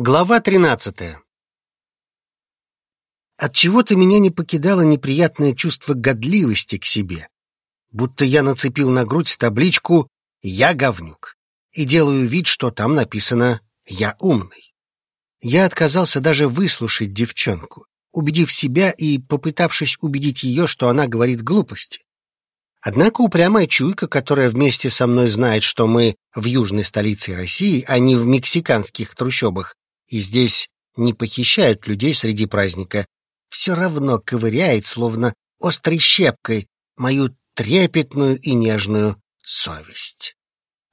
Глава тринадцатая. От чего-то меня не покидало неприятное чувство годливости к себе, будто я нацепил на грудь табличку «Я говнюк» и делаю вид, что там написано «Я умный». Я отказался даже выслушать девчонку, убедив себя и попытавшись убедить ее, что она говорит глупости. Однако упрямая чуйка, которая вместе со мной знает, что мы в южной столице России, а не в мексиканских трущобах, и здесь не похищают людей среди праздника, все равно ковыряет, словно острой щепкой, мою трепетную и нежную совесть.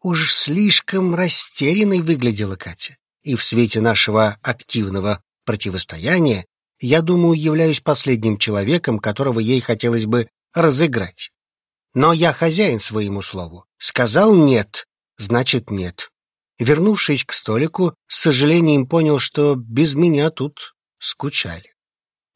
Уж слишком растерянной выглядела Катя, и в свете нашего активного противостояния я думаю, являюсь последним человеком, которого ей хотелось бы разыграть. Но я хозяин своему слову. Сказал «нет», значит «нет». Вернувшись к столику, с сожалением понял, что без меня тут скучали.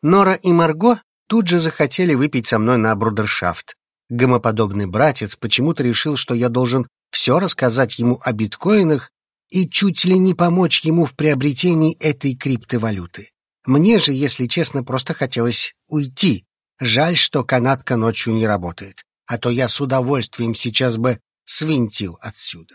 Нора и Марго тут же захотели выпить со мной на брудершафт. Гомоподобный братец почему-то решил, что я должен все рассказать ему о биткоинах и чуть ли не помочь ему в приобретении этой криптовалюты. Мне же, если честно, просто хотелось уйти. Жаль, что канатка ночью не работает а то я с удовольствием сейчас бы свинтил отсюда.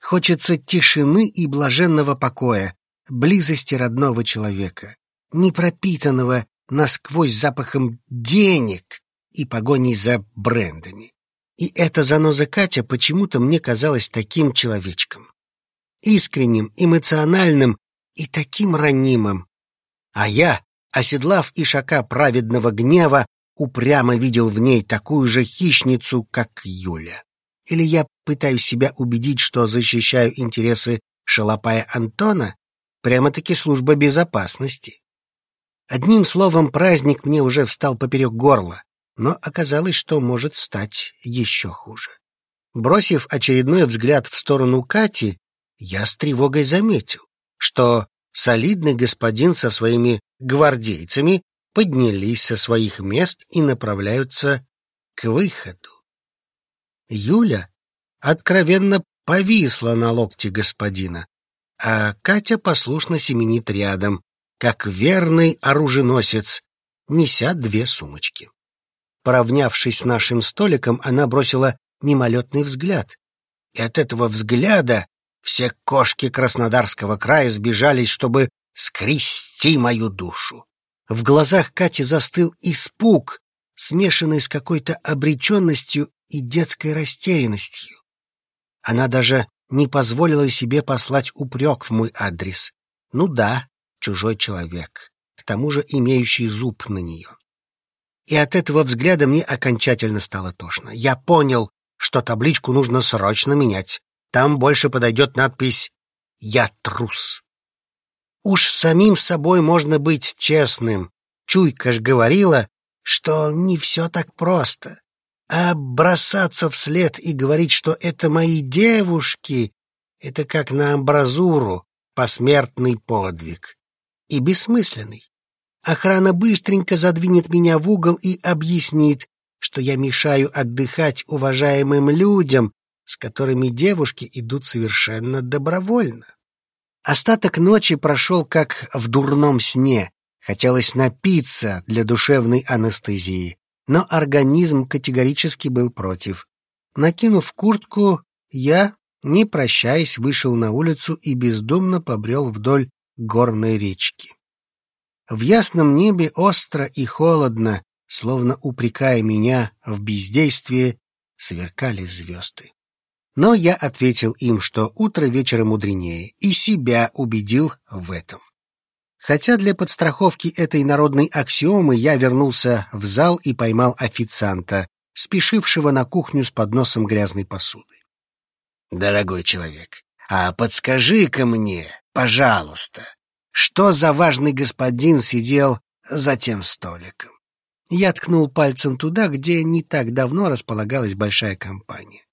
Хочется тишины и блаженного покоя, близости родного человека, не пропитанного насквозь запахом денег и погоней за брендами. И эта заноза Катя почему-то мне казалась таким человечком. Искренним, эмоциональным и таким ранимым. А я, оседлав ишака праведного гнева, упрямо видел в ней такую же хищницу, как Юля. Или я пытаюсь себя убедить, что защищаю интересы шалопая Антона? Прямо-таки служба безопасности. Одним словом, праздник мне уже встал поперек горла, но оказалось, что может стать еще хуже. Бросив очередной взгляд в сторону Кати, я с тревогой заметил, что солидный господин со своими гвардейцами поднялись со своих мест и направляются к выходу. Юля откровенно повисла на локте господина, а Катя послушно семенит рядом, как верный оруженосец, неся две сумочки. Поравнявшись с нашим столиком, она бросила мимолетный взгляд. И от этого взгляда все кошки Краснодарского края сбежались, чтобы скрести мою душу. В глазах Кати застыл испуг, смешанный с какой-то обреченностью и детской растерянностью. Она даже не позволила себе послать упрек в мой адрес. Ну да, чужой человек, к тому же имеющий зуб на нее. И от этого взгляда мне окончательно стало тошно. Я понял, что табличку нужно срочно менять. Там больше подойдет надпись «Я трус». Уж самим собой можно быть честным. Чуйка ж говорила, что не все так просто. А бросаться вслед и говорить, что это мои девушки, это как на амбразуру, посмертный подвиг. И бессмысленный. Охрана быстренько задвинет меня в угол и объяснит, что я мешаю отдыхать уважаемым людям, с которыми девушки идут совершенно добровольно. Остаток ночи прошел как в дурном сне. Хотелось напиться для душевной анестезии, но организм категорически был против. Накинув куртку, я, не прощаясь, вышел на улицу и бездумно побрел вдоль горной речки. В ясном небе остро и холодно, словно упрекая меня в бездействии, сверкали звезды. Но я ответил им, что утро вечера мудренее, и себя убедил в этом. Хотя для подстраховки этой народной аксиомы я вернулся в зал и поймал официанта, спешившего на кухню с подносом грязной посуды. «Дорогой человек, а подскажи-ка мне, пожалуйста, что за важный господин сидел за тем столиком?» Я ткнул пальцем туда, где не так давно располагалась большая компания.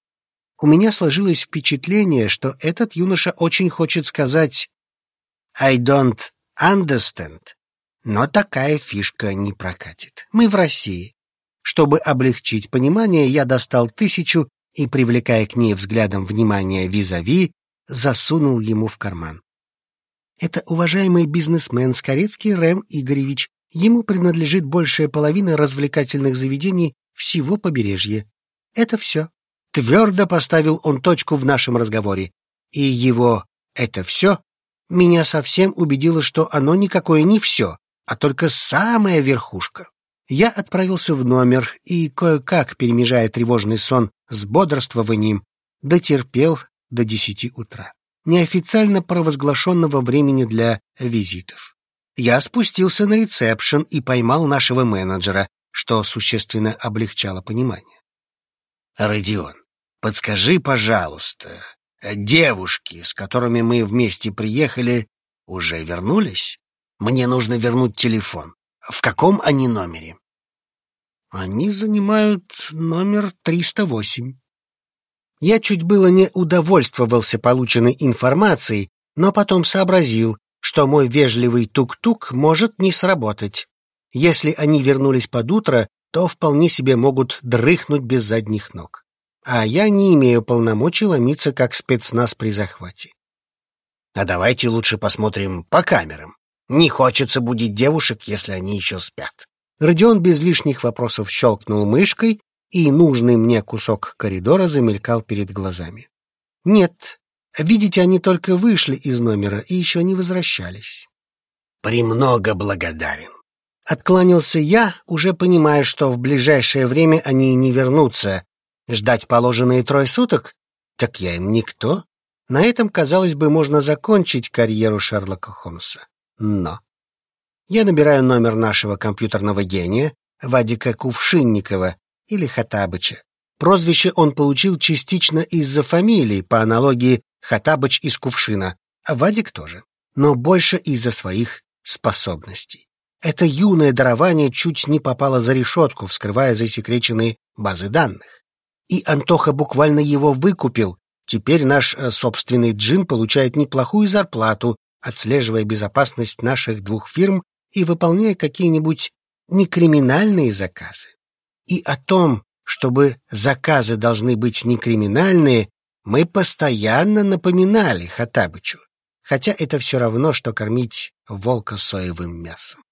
У меня сложилось впечатление, что этот юноша очень хочет сказать «I don't understand», но такая фишка не прокатит. Мы в России. Чтобы облегчить понимание, я достал тысячу и, привлекая к ней взглядом внимания визави, засунул ему в карман. Это уважаемый бизнесмен Скорецкий Рэм Игоревич. Ему принадлежит большая половина развлекательных заведений всего побережья. Это все. Твердо поставил он точку в нашем разговоре. И его «это все» меня совсем убедило, что оно никакое не все, а только самая верхушка. Я отправился в номер и, кое-как перемежая тревожный сон с бодрствованием, дотерпел до десяти утра, неофициально провозглашенного времени для визитов. Я спустился на ресепшн и поймал нашего менеджера, что существенно облегчало понимание. «Родион, подскажи, пожалуйста, девушки, с которыми мы вместе приехали, уже вернулись? Мне нужно вернуть телефон. В каком они номере? Они занимают номер 308. Я чуть было не удовольствовался полученной информацией, но потом сообразил, что мой вежливый тук-тук может не сработать. Если они вернулись под утро, то вполне себе могут дрыхнуть без задних ног. А я не имею полномочий ломиться как спецназ при захвате. А давайте лучше посмотрим по камерам. Не хочется будить девушек, если они еще спят. Родион без лишних вопросов щелкнул мышкой, и нужный мне кусок коридора замелькал перед глазами. Нет, видите, они только вышли из номера и еще не возвращались. «Премного благодарен». Откланялся я, уже понимая, что в ближайшее время они не вернутся. Ждать положенные трое суток? Так я им никто. На этом, казалось бы, можно закончить карьеру Шерлока Холмса. Но я набираю номер нашего компьютерного гения, Вадика Кувшинникова или Хатабыча. Прозвище он получил частично из-за фамилии, по аналогии Хатабыч из Кувшина, а Вадик тоже, но больше из-за своих способностей. Это юное дарование чуть не попало за решетку, вскрывая засекреченные базы данных. И Антоха буквально его выкупил, Теперь наш э, собственный джин получает неплохую зарплату, отслеживая безопасность наших двух фирм и выполняя какие-нибудь некриминальные заказы. И о том, чтобы заказы должны быть некриминальные, мы постоянно напоминали Хатабычу, хотя это все равно, что кормить волка соевым мясом.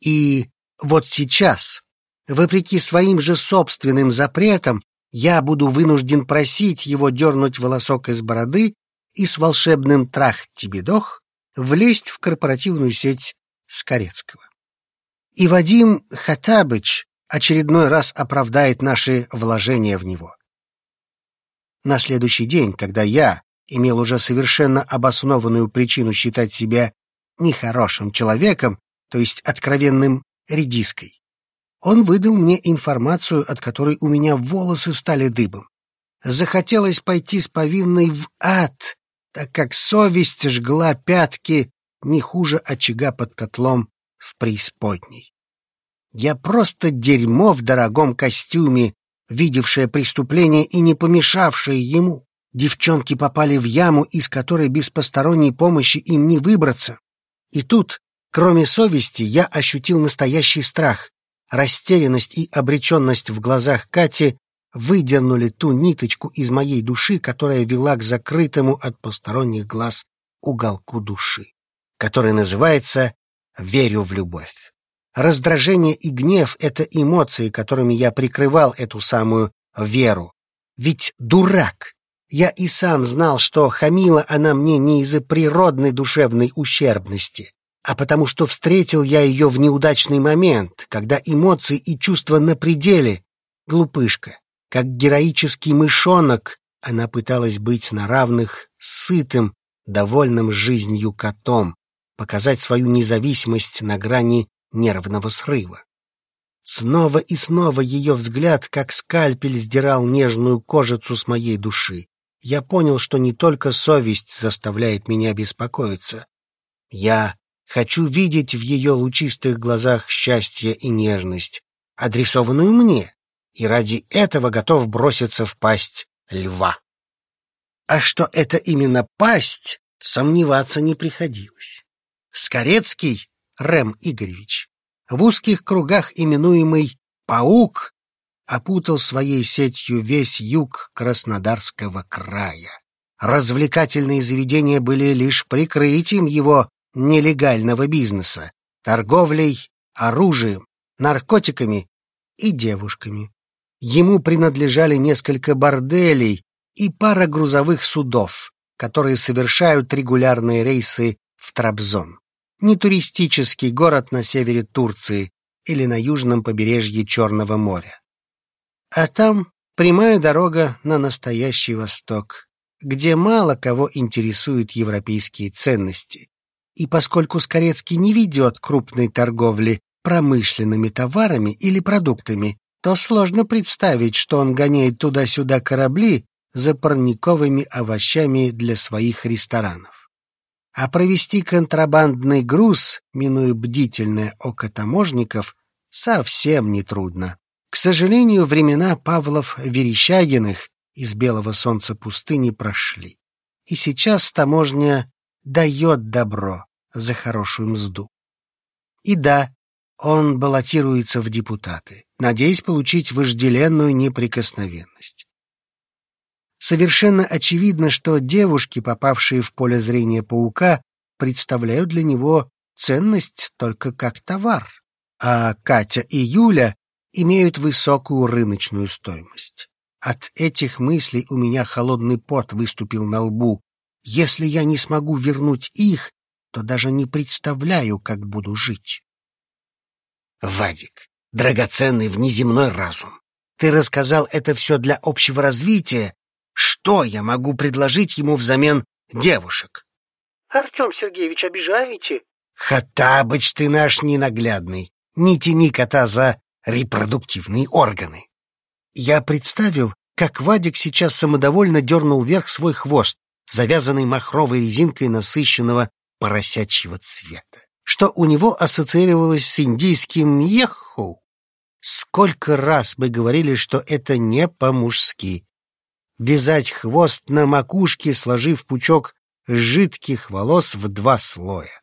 И вот сейчас, вопреки своим же собственным запретам, я буду вынужден просить его дернуть волосок из бороды и с волшебным трах-тебедох влезть в корпоративную сеть Скорецкого. И Вадим Хатабыч очередной раз оправдает наши вложения в него. На следующий день, когда я имел уже совершенно обоснованную причину считать себя нехорошим человеком, то есть откровенным редиской, он выдал мне информацию, от которой у меня волосы стали дыбом. Захотелось пойти с повинной в ад, так как совесть жгла пятки не хуже очага под котлом в преисподней. Я просто дерьмо в дорогом костюме, видевшее преступление и не помешавшее ему. Девчонки попали в яму, из которой без посторонней помощи им не выбраться. И тут, кроме совести, я ощутил настоящий страх. Растерянность и обреченность в глазах Кати выдернули ту ниточку из моей души, которая вела к закрытому от посторонних глаз уголку души, который называется «верю в любовь». Раздражение и гнев — это эмоции, которыми я прикрывал эту самую веру. Ведь дурак! Я и сам знал, что хамила она мне не из-за природной душевной ущербности, а потому что встретил я ее в неудачный момент, когда эмоции и чувства на пределе. Глупышка, как героический мышонок, она пыталась быть на равных сытым, довольным жизнью котом, показать свою независимость на грани нервного срыва. Снова и снова ее взгляд, как скальпель, сдирал нежную кожицу с моей души. Я понял, что не только совесть заставляет меня беспокоиться. Я Хочу видеть в ее лучистых глазах счастье и нежность, адресованную мне, и ради этого готов броситься в пасть льва. А что это именно пасть, сомневаться не приходилось. Скорецкий Рэм Игоревич, в узких кругах именуемый «паук», опутал своей сетью весь юг Краснодарского края. Развлекательные заведения были лишь прикрытием его нелегального бизнеса, торговлей оружием, наркотиками и девушками. Ему принадлежали несколько борделей и пара грузовых судов, которые совершают регулярные рейсы в Трабзон, не туристический город на севере Турции или на южном побережье Черного моря. А там прямая дорога на настоящий Восток, где мало кого интересуют европейские ценности. И поскольку Скорецкий не ведет крупной торговли промышленными товарами или продуктами, то сложно представить, что он гоняет туда-сюда корабли за парниковыми овощами для своих ресторанов. А провести контрабандный груз, минуя бдительное око таможников, совсем нетрудно. К сожалению, времена Павлов Верещагиных из белого солнца пустыни прошли. И сейчас таможня дает добро за хорошую мзду. И да, он баллотируется в депутаты, надеясь получить вожделенную неприкосновенность. Совершенно очевидно, что девушки, попавшие в поле зрения паука, представляют для него ценность только как товар, а Катя и Юля имеют высокую рыночную стоимость. От этих мыслей у меня холодный пот выступил на лбу. Если я не смогу вернуть их, то даже не представляю, как буду жить. Вадик, драгоценный внеземной разум, ты рассказал это все для общего развития. Что я могу предложить ему взамен девушек? Артем Сергеевич, обижаете? Хатабыч ты наш ненаглядный. Не тяни кота за репродуктивные органы. Я представил, как Вадик сейчас самодовольно дернул вверх свой хвост, завязанный махровой резинкой насыщенного поросячьего цвета что у него ассоциировалось с индийским «еху». Сколько раз мы говорили, что это не по-мужски. Вязать хвост на макушке, сложив пучок жидких волос в два слоя.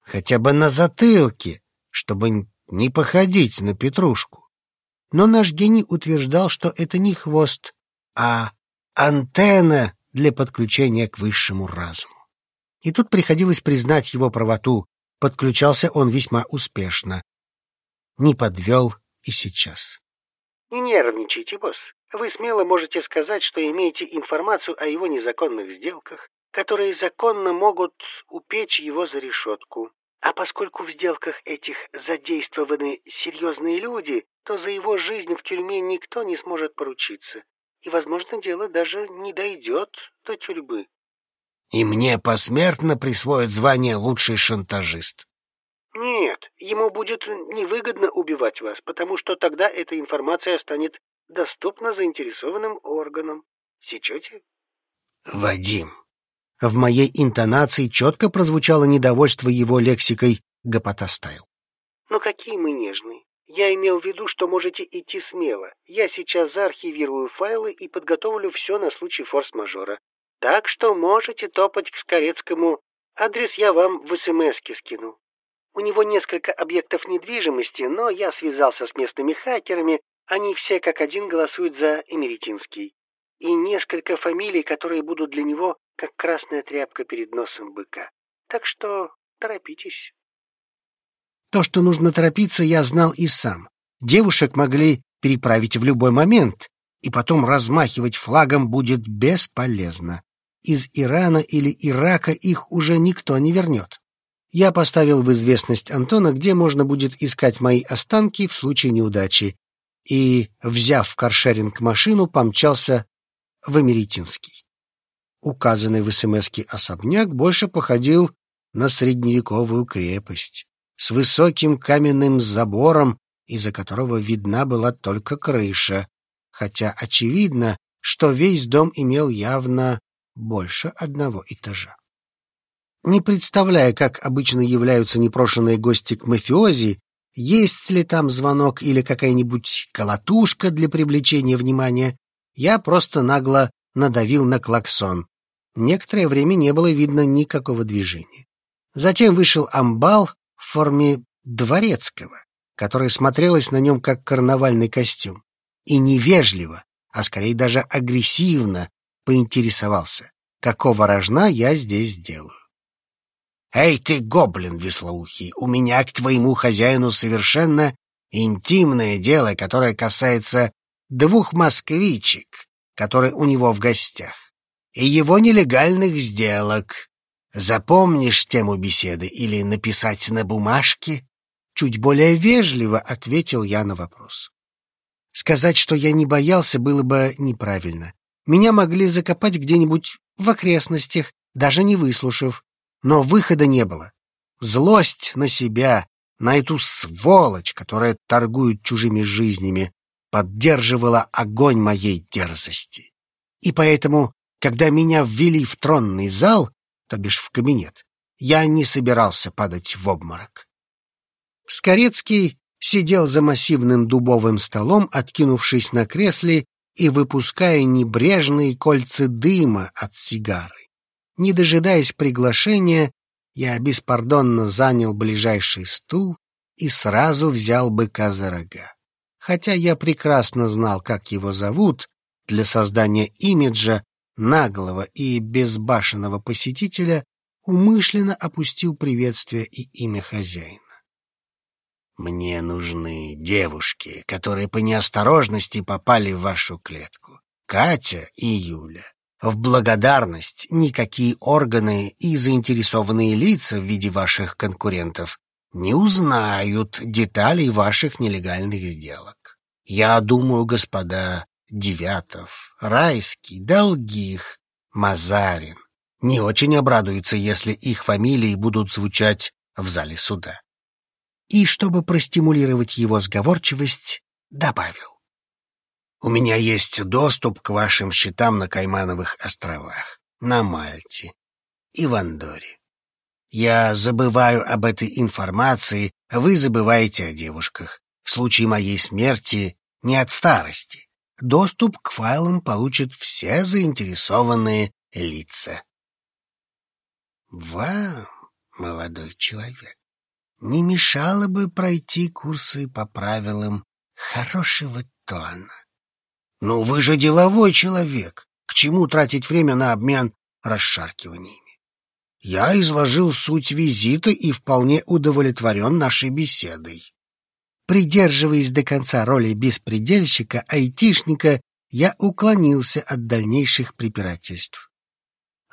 Хотя бы на затылке, чтобы не походить на петрушку. Но наш гений утверждал, что это не хвост, а антенна для подключения к высшему разуму. И тут приходилось признать его правоту. Подключался он весьма успешно. Не подвел и сейчас. Не нервничайте, босс. Вы смело можете сказать, что имеете информацию о его незаконных сделках, которые законно могут упечь его за решетку. А поскольку в сделках этих задействованы серьезные люди, то за его жизнь в тюрьме никто не сможет поручиться. И, возможно, дело даже не дойдет до тюрьмы и мне посмертно присвоят звание лучший шантажист. Нет, ему будет невыгодно убивать вас, потому что тогда эта информация станет доступна заинтересованным органам. Сечете? Вадим. В моей интонации четко прозвучало недовольство его лексикой Гопотостайл. Но какие мы нежные. Я имел в виду, что можете идти смело. Я сейчас заархивирую файлы и подготовлю все на случай форс-мажора. Так что можете топать к Скорецкому. Адрес я вам в СМСке скину. У него несколько объектов недвижимости, но я связался с местными хакерами. Они все как один голосуют за Эмеретинский. И несколько фамилий, которые будут для него как красная тряпка перед носом быка. Так что торопитесь. То, что нужно торопиться, я знал и сам. Девушек могли переправить в любой момент, и потом размахивать флагом будет бесполезно из Ирана или Ирака их уже никто не вернет. Я поставил в известность Антона, где можно будет искать мои останки в случае неудачи, и, взяв в каршеринг машину, помчался в Америтинский. Указанный в СМСке особняк больше походил на средневековую крепость с высоким каменным забором, из-за которого видна была только крыша, хотя очевидно, что весь дом имел явно больше одного этажа. Не представляя, как обычно являются непрошенные гости к мафиози, есть ли там звонок или какая-нибудь колотушка для привлечения внимания, я просто нагло надавил на клаксон. Некоторое время не было видно никакого движения. Затем вышел амбал в форме дворецкого, который смотрелось на нем как карнавальный костюм. И невежливо, а скорее даже агрессивно поинтересовался, какого рожна я здесь делаю. Эй ты, гоблин веслоухий, у меня к твоему хозяину совершенно интимное дело, которое касается двух москвичек, которые у него в гостях, и его нелегальных сделок. Запомнишь тему беседы или написать на бумажке? Чуть более вежливо ответил я на вопрос. Сказать, что я не боялся, было бы неправильно. Меня могли закопать где-нибудь в окрестностях, даже не выслушав. Но выхода не было. Злость на себя, на эту сволочь, которая торгует чужими жизнями, поддерживала огонь моей дерзости. И поэтому, когда меня ввели в тронный зал, то бишь в кабинет, я не собирался падать в обморок. Скорецкий сидел за массивным дубовым столом, откинувшись на кресле и выпуская небрежные кольца дыма от сигары. Не дожидаясь приглашения, я беспардонно занял ближайший стул и сразу взял быка за рога. Хотя я прекрасно знал, как его зовут, для создания имиджа наглого и безбашенного посетителя умышленно опустил приветствие и имя хозяина. Мне нужны девушки, которые по неосторожности попали в вашу клетку. Катя и Юля. В благодарность никакие органы и заинтересованные лица в виде ваших конкурентов не узнают деталей ваших нелегальных сделок. Я думаю, господа Девятов, Райский, Долгих, Мазарин не очень обрадуются, если их фамилии будут звучать в зале суда и, чтобы простимулировать его сговорчивость, добавил. «У меня есть доступ к вашим счетам на Каймановых островах, на Мальте и в Андоре. Я забываю об этой информации, вы забываете о девушках. В случае моей смерти не от старости. Доступ к файлам получат все заинтересованные лица. Вам, молодой человек, не мешало бы пройти курсы по правилам хорошего тона. Но вы же деловой человек. К чему тратить время на обмен расшаркиваниями? Я изложил суть визита и вполне удовлетворен нашей беседой. Придерживаясь до конца роли беспредельщика, айтишника, я уклонился от дальнейших препирательств.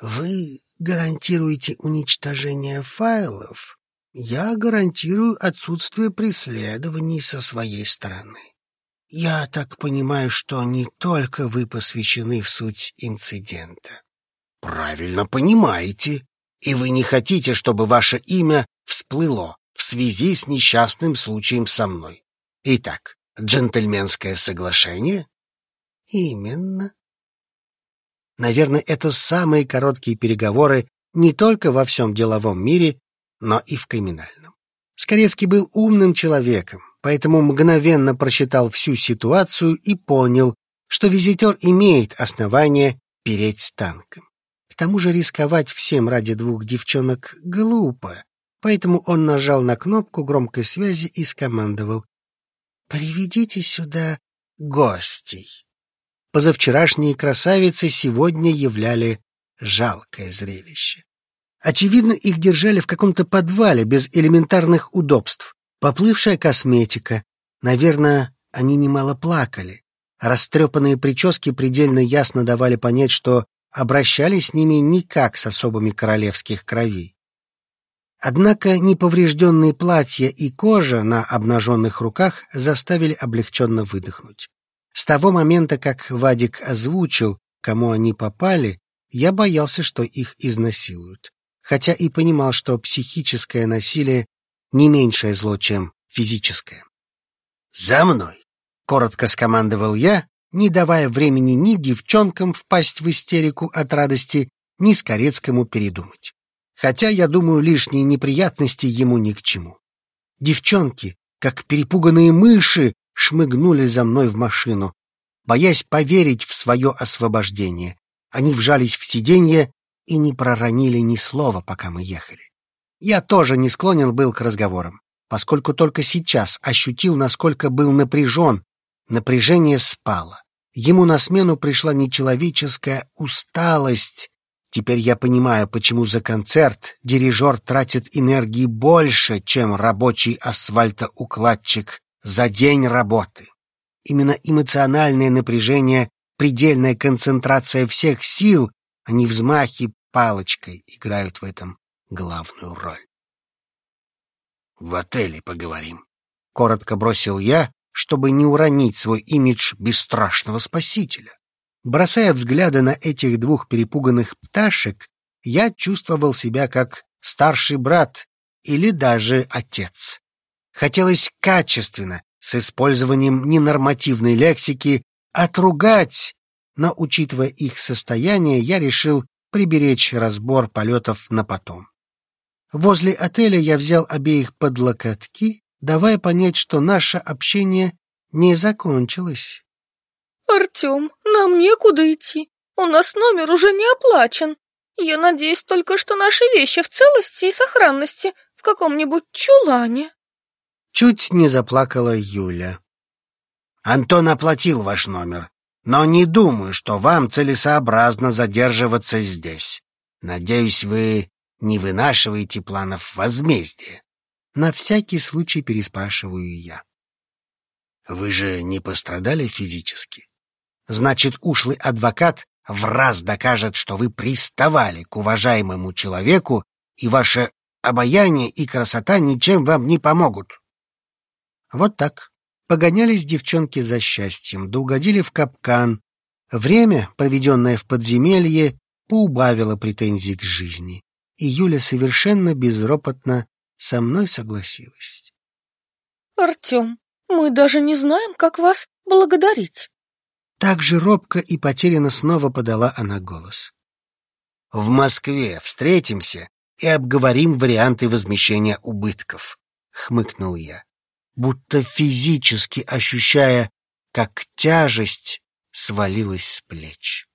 Вы гарантируете уничтожение файлов я гарантирую отсутствие преследований со своей стороны. Я так понимаю, что не только вы посвящены в суть инцидента. Правильно понимаете. И вы не хотите, чтобы ваше имя всплыло в связи с несчастным случаем со мной. Итак, джентльменское соглашение? Именно. Наверное, это самые короткие переговоры не только во всем деловом мире, но и в криминальном. Скорецкий был умным человеком, поэтому мгновенно прочитал всю ситуацию и понял, что визитер имеет основание переть с танком. К тому же рисковать всем ради двух девчонок глупо, поэтому он нажал на кнопку громкой связи и скомандовал «Приведите сюда гостей». Позавчерашние красавицы сегодня являли жалкое зрелище. Очевидно, их держали в каком-то подвале без элементарных удобств. Поплывшая косметика. Наверное, они немало плакали. Растрепанные прически предельно ясно давали понять, что обращались с ними не как с особыми королевских кровей. Однако неповрежденные платья и кожа на обнаженных руках заставили облегченно выдохнуть. С того момента, как Вадик озвучил, кому они попали, я боялся, что их изнасилуют хотя и понимал, что психическое насилие не меньшее зло, чем физическое. «За мной!» — коротко скомандовал я, не давая времени ни девчонкам впасть в истерику от радости, ни Скорецкому передумать. Хотя, я думаю, лишние неприятности ему ни к чему. Девчонки, как перепуганные мыши, шмыгнули за мной в машину, боясь поверить в свое освобождение. Они вжались в сиденье и не проронили ни слова, пока мы ехали. Я тоже не склонен был к разговорам, поскольку только сейчас ощутил, насколько был напряжен. Напряжение спало. Ему на смену пришла нечеловеческая усталость, Теперь я понимаю, почему за концерт дирижер тратит энергии больше, чем рабочий асфальтоукладчик за день работы. Именно эмоциональное напряжение, предельная концентрация всех сил, а не взмахи палочкой играют в этом главную роль. «В отеле поговорим», — коротко бросил я, чтобы не уронить свой имидж бесстрашного спасителя. Бросая взгляды на этих двух перепуганных пташек, я чувствовал себя как старший брат или даже отец. Хотелось качественно, с использованием ненормативной лексики, отругать, но, учитывая их состояние, я решил приберечь разбор полетов на потом. Возле отеля я взял обеих под локотки, давая понять, что наше общение не закончилось. «Артем, нам некуда идти. У нас номер уже не оплачен. Я надеюсь только, что наши вещи в целости и сохранности в каком-нибудь чулане». Чуть не заплакала Юля. «Антон оплатил ваш номер, но не думаю, что вам целесообразно задерживаться здесь. Надеюсь, вы не вынашиваете планов возмездия». На всякий случай переспрашиваю я. «Вы же не пострадали физически?» Значит, ушлый адвокат в раз докажет, что вы приставали к уважаемому человеку, и ваше обаяние и красота ничем вам не помогут. Вот так. Погонялись девчонки за счастьем, да угодили в капкан. Время, проведенное в подземелье, поубавило претензий к жизни. И Юля совершенно безропотно со мной согласилась. «Артем, мы даже не знаем, как вас благодарить». Так же робко и потерянно снова подала она голос. «В Москве встретимся и обговорим варианты возмещения убытков», — хмыкнул я, будто физически ощущая, как тяжесть свалилась с плеч.